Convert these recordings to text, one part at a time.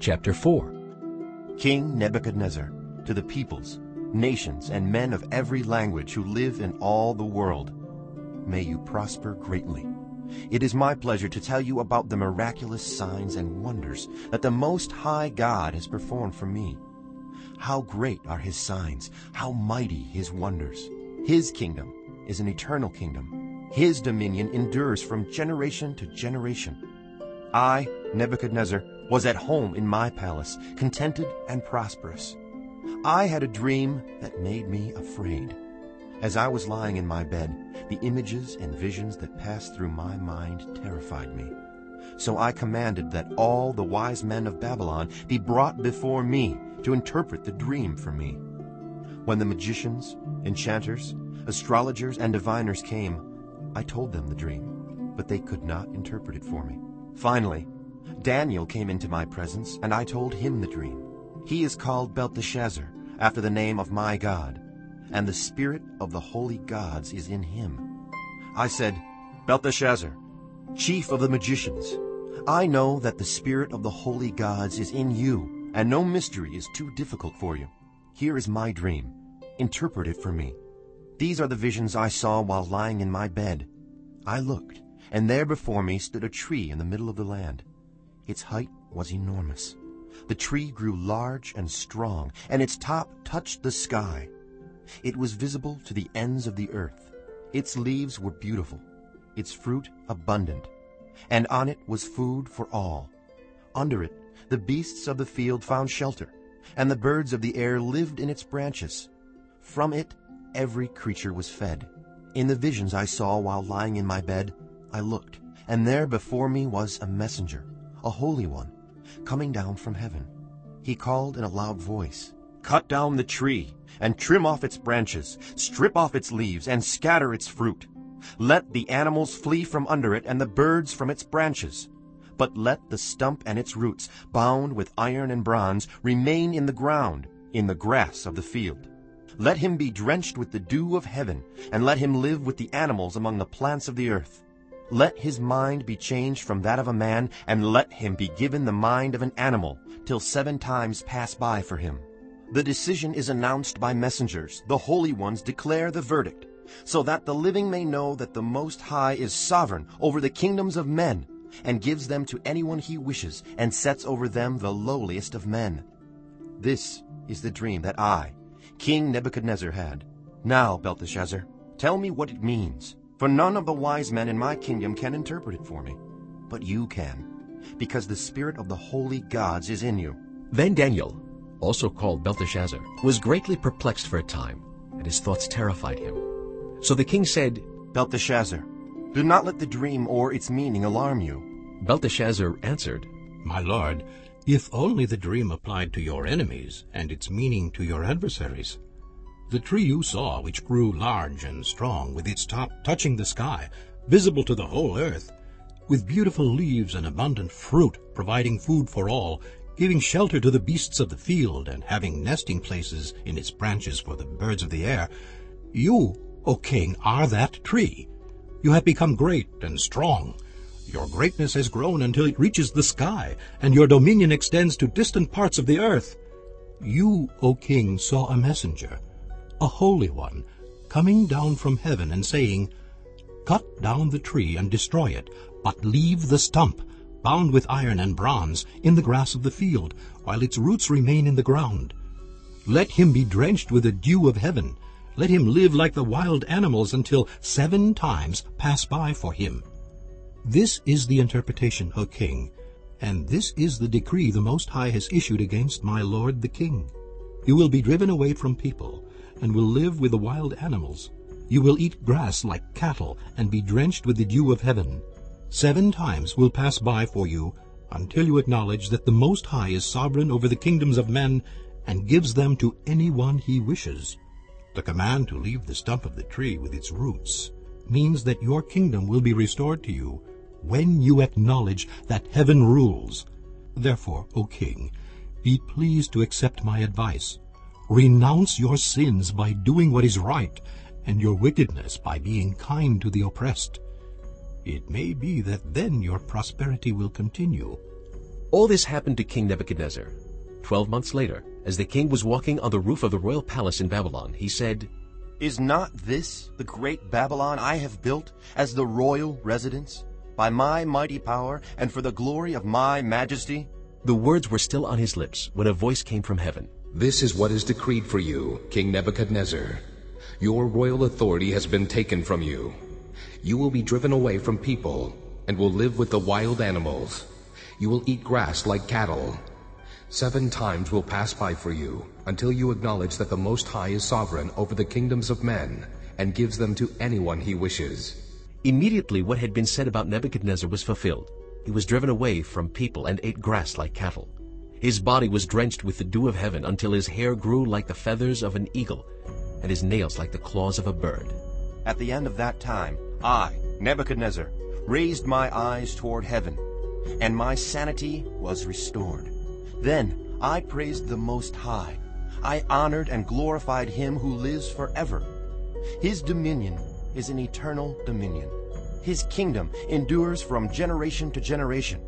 Chapter 4 King Nebuchadnezzar, to the peoples, nations, and men of every language who live in all the world, may you prosper greatly. It is my pleasure to tell you about the miraculous signs and wonders that the Most High God has performed for me. How great are his signs, how mighty his wonders. His kingdom is an eternal kingdom. His dominion endures from generation to generation. I, Nebuchadnezzar, was at home in my palace, contented and prosperous. I had a dream that made me afraid. As I was lying in my bed, the images and visions that passed through my mind terrified me. So I commanded that all the wise men of Babylon be brought before me to interpret the dream for me. When the magicians, enchanters, astrologers, and diviners came, I told them the dream, but they could not interpret it for me. Finally, Daniel came into my presence, and I told him the dream. He is called Belteshazzar, after the name of my God, and the spirit of the holy gods is in him. I said, Belteshazzar, chief of the magicians, I know that the spirit of the holy gods is in you, and no mystery is too difficult for you. Here is my dream. Interpret it for me. These are the visions I saw while lying in my bed. I looked, and there before me stood a tree in the middle of the land. Its height was enormous. The tree grew large and strong, and its top touched the sky. It was visible to the ends of the earth. Its leaves were beautiful, its fruit abundant, and on it was food for all. Under it the beasts of the field found shelter, and the birds of the air lived in its branches. From it every creature was fed. In the visions I saw while lying in my bed, I looked, and there before me was a messenger, a holy one, coming down from heaven. He called in a loud voice, Cut down the tree, and trim off its branches, strip off its leaves, and scatter its fruit. Let the animals flee from under it, and the birds from its branches. But let the stump and its roots, bound with iron and bronze, remain in the ground, in the grass of the field. Let him be drenched with the dew of heaven, and let him live with the animals among the plants of the earth. Let his mind be changed from that of a man, and let him be given the mind of an animal, till seven times pass by for him. The decision is announced by messengers. The holy ones declare the verdict, so that the living may know that the Most High is sovereign over the kingdoms of men, and gives them to anyone he wishes, and sets over them the lowliest of men. This is the dream that I, King Nebuchadnezzar, had. Now, Belteshazzar, tell me what it means, for none of the wise men in my kingdom can interpret it for me. But you can, because the spirit of the holy gods is in you. Then Daniel, also called Belteshazzar, was greatly perplexed for a time, and his thoughts terrified him. So the king said, Belteshazzar, do not let the dream or its meaning alarm you. Belteshazzar answered, My lord, if only the dream applied to your enemies, and its meaning to your adversaries. The tree you saw, which grew large and strong, with its top touching the sky, visible to the whole earth, with beautiful leaves and abundant fruit, providing food for all, giving shelter to the beasts of the field, and having nesting places in its branches for the birds of the air, you, O king, are that tree. You have become great and strong. Your greatness has grown until it reaches the sky, and your dominion extends to distant parts of the earth. You, O king, saw a messenger, a holy one, coming down from heaven and saying, Cut down the tree and destroy it, but leave the stump, bound with iron and bronze, in the grass of the field, while its roots remain in the ground. Let him be drenched with the dew of heaven. Let him live like the wild animals until seven times pass by for him. This is the interpretation, O king, and this is the decree the Most High has issued against my lord the king. You will be driven away from people, and will live with the wild animals. You will eat grass like cattle, and be drenched with the dew of heaven. Seven times will pass by for you until you acknowledge that the Most High is sovereign over the kingdoms of men and gives them to anyone he wishes. The command to leave the stump of the tree with its roots means that your kingdom will be restored to you when you acknowledge that heaven rules. Therefore, O king, be pleased to accept my advice. Renounce your sins by doing what is right, and your wickedness by being kind to the oppressed. It may be that then your prosperity will continue. All this happened to King Nebuchadnezzar. Twelve months later, as the king was walking on the roof of the royal palace in Babylon, he said, Is not this the great Babylon I have built as the royal residence, by my mighty power and for the glory of my majesty? The words were still on his lips when a voice came from heaven. This is what is decreed for you, King Nebuchadnezzar. Your royal authority has been taken from you. You will be driven away from people and will live with the wild animals. You will eat grass like cattle. Seven times will pass by for you until you acknowledge that the Most High is sovereign over the kingdoms of men and gives them to anyone he wishes. Immediately what had been said about Nebuchadnezzar was fulfilled. He was driven away from people and ate grass like cattle. His body was drenched with the dew of heaven until his hair grew like the feathers of an eagle and his nails like the claws of a bird. At the end of that time, I, Nebuchadnezzar, raised my eyes toward heaven, and my sanity was restored. Then I praised the Most High. I honored and glorified him who lives forever. His dominion is an eternal dominion. His kingdom endures from generation to generation.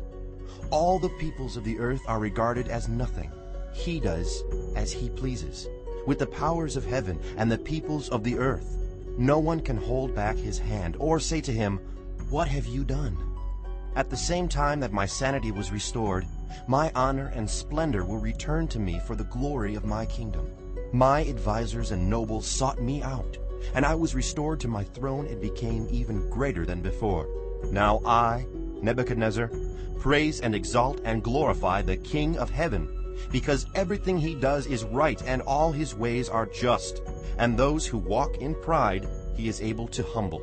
All the peoples of the earth are regarded as nothing. He does as he pleases. With the powers of heaven and the peoples of the earth, no one can hold back his hand or say to him, What have you done? At the same time that my sanity was restored, my honor and splendor were returned to me for the glory of my kingdom. My advisers and nobles sought me out, and I was restored to my throne and became even greater than before. Now I, Nebuchadnezzar, praise and exalt and glorify the King of heaven, because everything he does is right and all his ways are just, and those who walk in pride he is able to humble.